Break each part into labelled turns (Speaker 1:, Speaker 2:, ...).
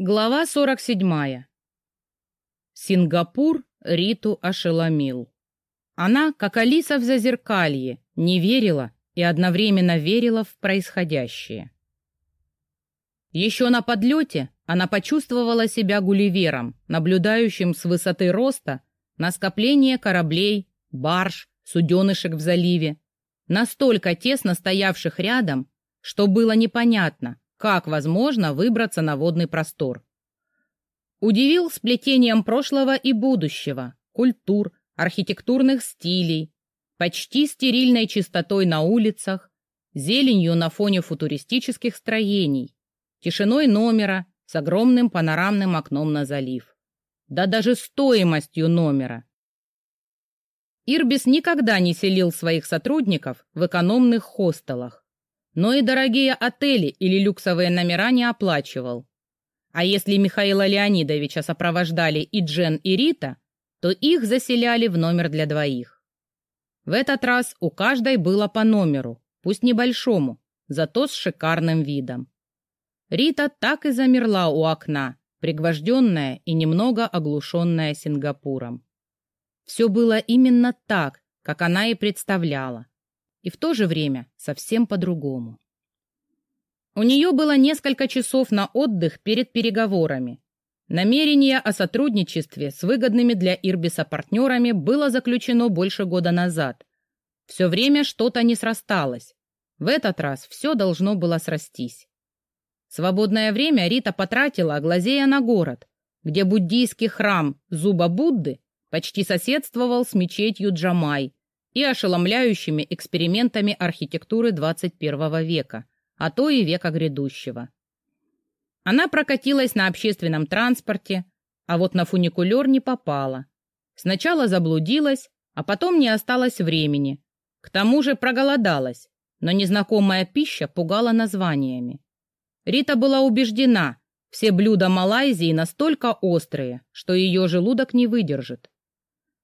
Speaker 1: Глава 47. Сингапур Риту ошеломил. Она, как Алиса в зазеркалье, не верила и одновременно верила в происходящее. Еще на подлете она почувствовала себя гулливером, наблюдающим с высоты роста на скопление кораблей, барж, суденышек в заливе, настолько тесно стоявших рядом, что было непонятно, как возможно выбраться на водный простор. Удивил сплетением прошлого и будущего, культур, архитектурных стилей, почти стерильной чистотой на улицах, зеленью на фоне футуристических строений, тишиной номера с огромным панорамным окном на залив. Да даже стоимостью номера. Ирбис никогда не селил своих сотрудников в экономных хостелах но и дорогие отели или люксовые номера не оплачивал. А если Михаила Леонидовича сопровождали и Джен, и Рита, то их заселяли в номер для двоих. В этот раз у каждой было по номеру, пусть небольшому, зато с шикарным видом. Рита так и замерла у окна, пригвожденная и немного оглушенная Сингапуром. Все было именно так, как она и представляла и в то же время совсем по-другому. У нее было несколько часов на отдых перед переговорами. Намерение о сотрудничестве с выгодными для Ирбиса партнерами было заключено больше года назад. Все время что-то не срасталось. В этот раз все должно было срастись. Свободное время Рита потратила, глазея на город, где буддийский храм Зуба Будды почти соседствовал с мечетью Джамай, и ошеломляющими экспериментами архитектуры 21 века, а то и века грядущего. Она прокатилась на общественном транспорте, а вот на фуникулер не попала. Сначала заблудилась, а потом не осталось времени. К тому же проголодалась, но незнакомая пища пугала названиями. Рита была убеждена, все блюда Малайзии настолько острые, что ее желудок не выдержит.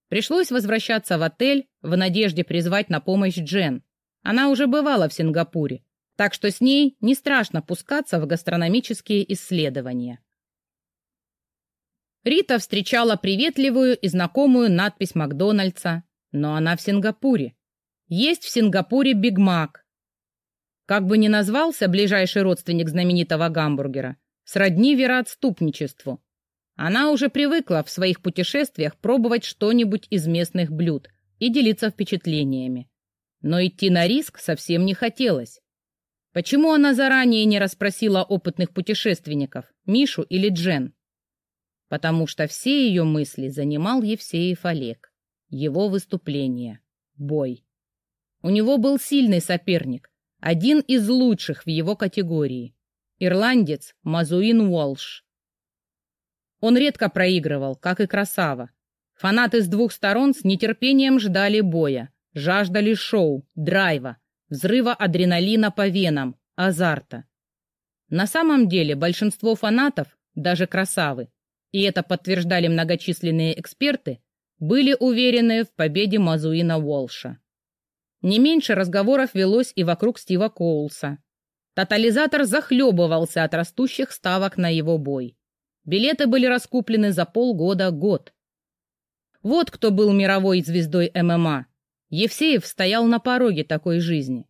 Speaker 1: Пришлось возвращаться в отель в надежде призвать на помощь Джен. Она уже бывала в Сингапуре, так что с ней не страшно пускаться в гастрономические исследования. Рита встречала приветливую и знакомую надпись Макдональдса, но она в Сингапуре. Есть в Сингапуре Биг Мак. Как бы ни назвался ближайший родственник знаменитого гамбургера, сродни вероотступничеству. Она уже привыкла в своих путешествиях пробовать что-нибудь из местных блюд и делиться впечатлениями. Но идти на риск совсем не хотелось. Почему она заранее не расспросила опытных путешественников, Мишу или Джен? Потому что все ее мысли занимал Евсеев Олег. Его выступление. Бой. У него был сильный соперник, один из лучших в его категории. Ирландец Мазуин Уолш. Он редко проигрывал, как и Красава. Фанаты с двух сторон с нетерпением ждали боя, жаждали шоу, драйва, взрыва адреналина по венам, азарта. На самом деле большинство фанатов, даже Красавы, и это подтверждали многочисленные эксперты, были уверены в победе Мазуина Уолша. Не меньше разговоров велось и вокруг Стива Коулса. Тотализатор захлебывался от растущих ставок на его бой. Билеты были раскуплены за полгода-год. Вот кто был мировой звездой ММА. Евсеев стоял на пороге такой жизни.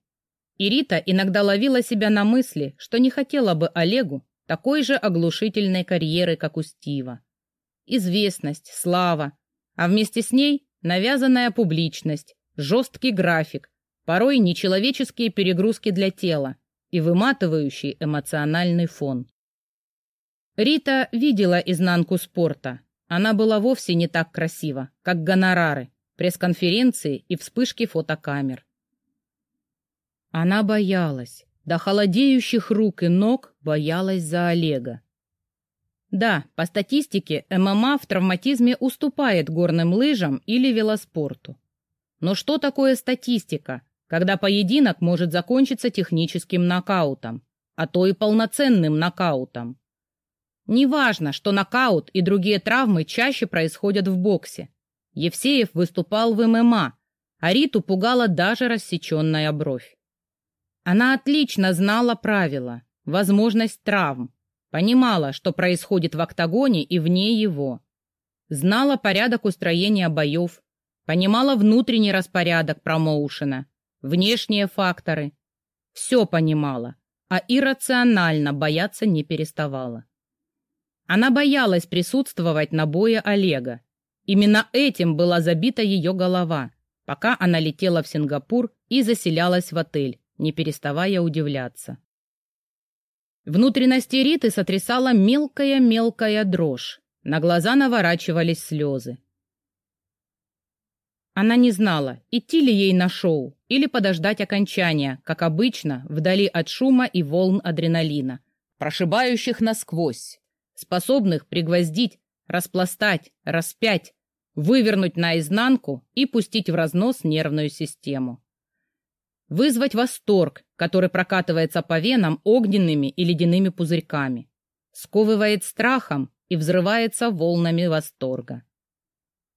Speaker 1: И Рита иногда ловила себя на мысли, что не хотела бы Олегу такой же оглушительной карьеры, как у Стива. Известность, слава, а вместе с ней навязанная публичность, жесткий график, порой нечеловеческие перегрузки для тела и выматывающий эмоциональный фон. Рита видела изнанку спорта. Она была вовсе не так красива, как гонорары, пресс-конференции и вспышки фотокамер. Она боялась, до холодеющих рук и ног боялась за Олега. Да, по статистике ММА в травматизме уступает горным лыжам или велоспорту. Но что такое статистика, когда поединок может закончиться техническим нокаутом, а то и полноценным нокаутом? Неважно, что нокаут и другие травмы чаще происходят в боксе. Евсеев выступал в ММА, а Риту пугала даже рассеченная бровь. Она отлично знала правила, возможность травм, Понимала, что происходит в октагоне и вне его. Знала порядок устроения боев, понимала внутренний распорядок промоушена, внешние факторы. Все понимала, а иррационально бояться не переставала. Она боялась присутствовать на бое Олега. Именно этим была забита ее голова, пока она летела в Сингапур и заселялась в отель, не переставая удивляться. Внутренности Риты сотрясала мелкая-мелкая дрожь. На глаза наворачивались слезы. Она не знала, идти ли ей на шоу или подождать окончания, как обычно, вдали от шума и волн адреналина, прошибающих насквозь, способных пригвоздить, распластать, распять, вывернуть наизнанку и пустить в разнос нервную систему. Вызвать восторг, который прокатывается по венам огненными и ледяными пузырьками, сковывает страхом и взрывается волнами восторга.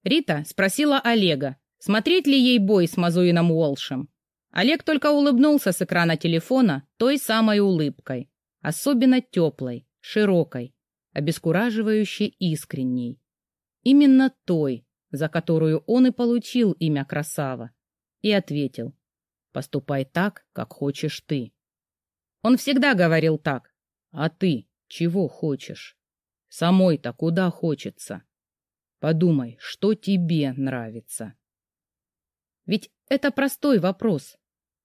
Speaker 1: Рита спросила Олега, смотреть ли ей бой с Мазуином Уолшем. Олег только улыбнулся с экрана телефона той самой улыбкой, особенно теплой, широкой, обескураживающе искренней. Именно той, за которую он и получил имя Красава, и ответил «Поступай так, как хочешь ты». Он всегда говорил так, а ты чего хочешь? Самой-то куда хочется? Подумай, что тебе нравится. Ведь это простой вопрос.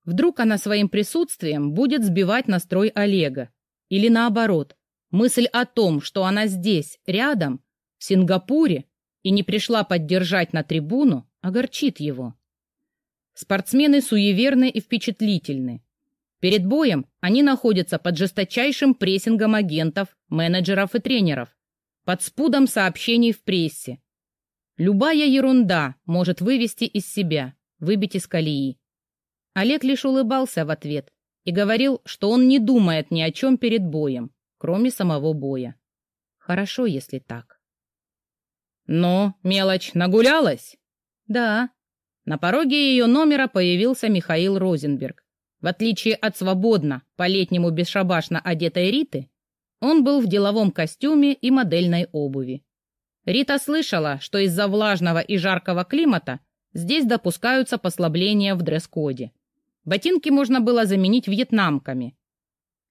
Speaker 1: Вдруг она своим присутствием будет сбивать настрой Олега. Или наоборот, мысль о том, что она здесь, рядом, в Сингапуре, и не пришла поддержать на трибуну, огорчит его. Спортсмены суеверны и впечатлительны. Перед боем они находятся под жесточайшим прессингом агентов, менеджеров и тренеров, под спудом сообщений в прессе. Любая ерунда может вывести из себя, выбить из колеи. Олег лишь улыбался в ответ и говорил, что он не думает ни о чем перед боем, кроме самого боя. Хорошо, если так. Но мелочь нагулялась? Да. На пороге ее номера появился Михаил Розенберг. В отличие от свободно, по-летнему бесшабашно одетой Риты, он был в деловом костюме и модельной обуви. Рита слышала, что из-за влажного и жаркого климата Здесь допускаются послабления в дресс-коде. Ботинки можно было заменить вьетнамками.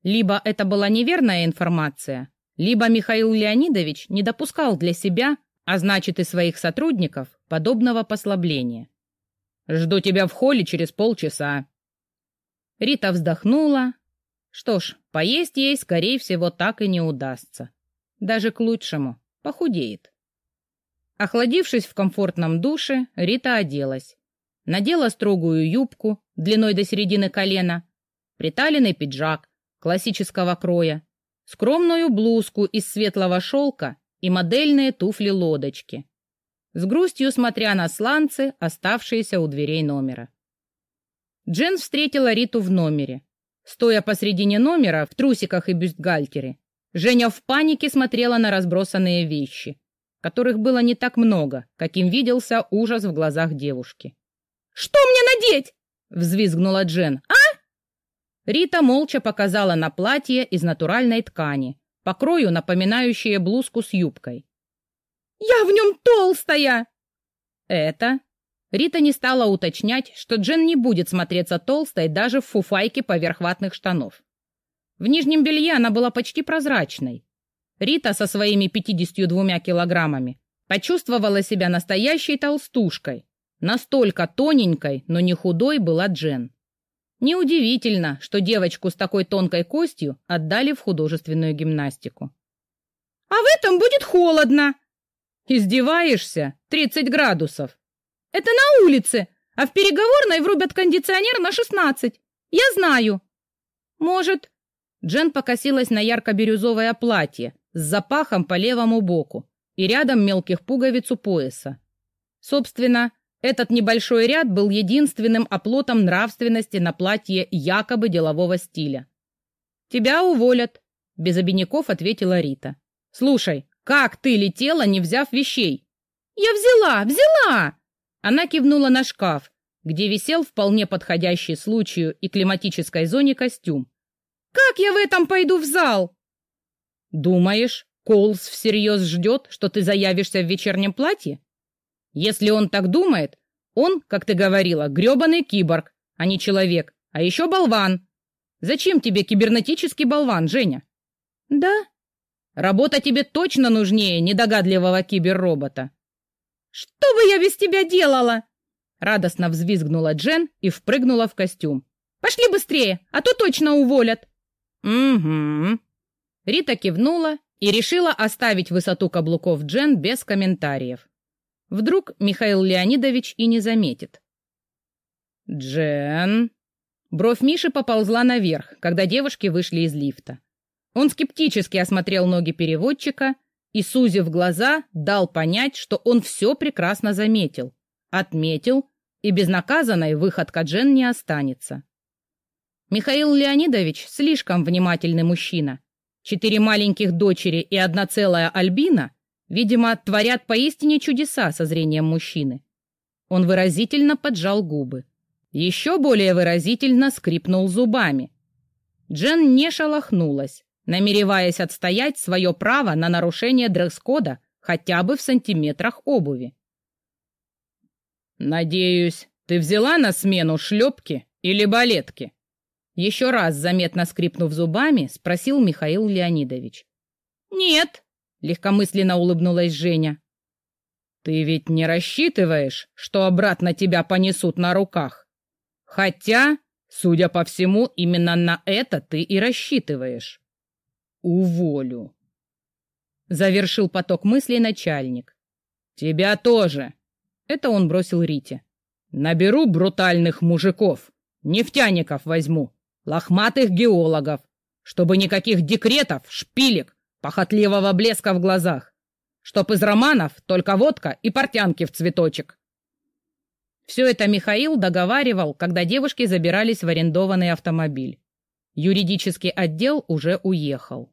Speaker 1: Либо это была неверная информация, либо Михаил Леонидович не допускал для себя, а значит и своих сотрудников, подобного послабления. «Жду тебя в холле через полчаса». Рита вздохнула. Что ж, поесть ей, скорее всего, так и не удастся. Даже к лучшему. Похудеет. Охладившись в комфортном душе, Рита оделась. Надела строгую юбку длиной до середины колена, приталенный пиджак классического кроя, скромную блузку из светлого шелка и модельные туфли-лодочки. С грустью смотря на сланцы, оставшиеся у дверей номера. Джен встретила Риту в номере. Стоя посредине номера, в трусиках и бюстгальтере, Женя в панике смотрела на разбросанные вещи которых было не так много, каким виделся ужас в глазах девушки. «Что мне надеть?» — взвизгнула Джен. «А?» Рита молча показала на платье из натуральной ткани, по крою напоминающее блузку с юбкой. «Я в нем толстая!» «Это?» Рита не стала уточнять, что Джен не будет смотреться толстой даже в фуфайке поверх ватных штанов. В нижнем белье она была почти прозрачной, Рита со своими 52 килограммами почувствовала себя настоящей толстушкой. Настолько тоненькой, но не худой была Джен. Неудивительно, что девочку с такой тонкой костью отдали в художественную гимнастику. «А в этом будет холодно!» «Издеваешься? 30 градусов!» «Это на улице, а в переговорной врубят кондиционер на 16. Я знаю!» «Может...» Джен покосилась на ярко-бирюзовое платье, с запахом по левому боку и рядом мелких пуговиц у пояса. Собственно, этот небольшой ряд был единственным оплотом нравственности на платье якобы делового стиля. «Тебя уволят», — без обиняков ответила Рита. «Слушай, как ты летела, не взяв вещей?» «Я взяла, взяла!» Она кивнула на шкаф, где висел вполне подходящий случаю и климатической зоне костюм. «Как я в этом пойду в зал?» Думаешь, Коулс всерьез ждет, что ты заявишься в вечернем платье? Если он так думает, он, как ты говорила, грёбаный киборг, а не человек, а еще болван. Зачем тебе кибернетический болван, Женя? Да. Работа тебе точно нужнее недогадливого киберробота. Что бы я без тебя делала? Радостно взвизгнула Джен и впрыгнула в костюм. Пошли быстрее, а то точно уволят. Угу. Рита кивнула и решила оставить высоту каблуков Джен без комментариев. Вдруг Михаил Леонидович и не заметит. «Джен...» Бровь Миши поползла наверх, когда девушки вышли из лифта. Он скептически осмотрел ноги переводчика и, сузив глаза, дал понять, что он все прекрасно заметил, отметил, и безнаказанной выходка Джен не останется. Михаил Леонидович слишком внимательный мужчина. Четыре маленьких дочери и одна целая Альбина, видимо, творят поистине чудеса со зрением мужчины. Он выразительно поджал губы. Еще более выразительно скрипнул зубами. Джен не шелохнулась, намереваясь отстоять свое право на нарушение дресс-кода хотя бы в сантиметрах обуви. «Надеюсь, ты взяла на смену шлепки или балетки?» Еще раз, заметно скрипнув зубами, спросил Михаил Леонидович. «Нет», — легкомысленно улыбнулась Женя. «Ты ведь не рассчитываешь, что обратно тебя понесут на руках?» Хотя, судя по всему, именно на это ты и рассчитываешь. Уволю. Завершил поток мыслей начальник. Тебя тоже. Это он бросил Рите. Наберу брутальных мужиков, нефтяников возьму, лохматых геологов, чтобы никаких декретов, шпилек, похотливого блеска в глазах, чтоб из романов только водка и портянки в цветочек. Все это Михаил договаривал, когда девушки забирались в арендованный автомобиль. Юридический отдел уже уехал.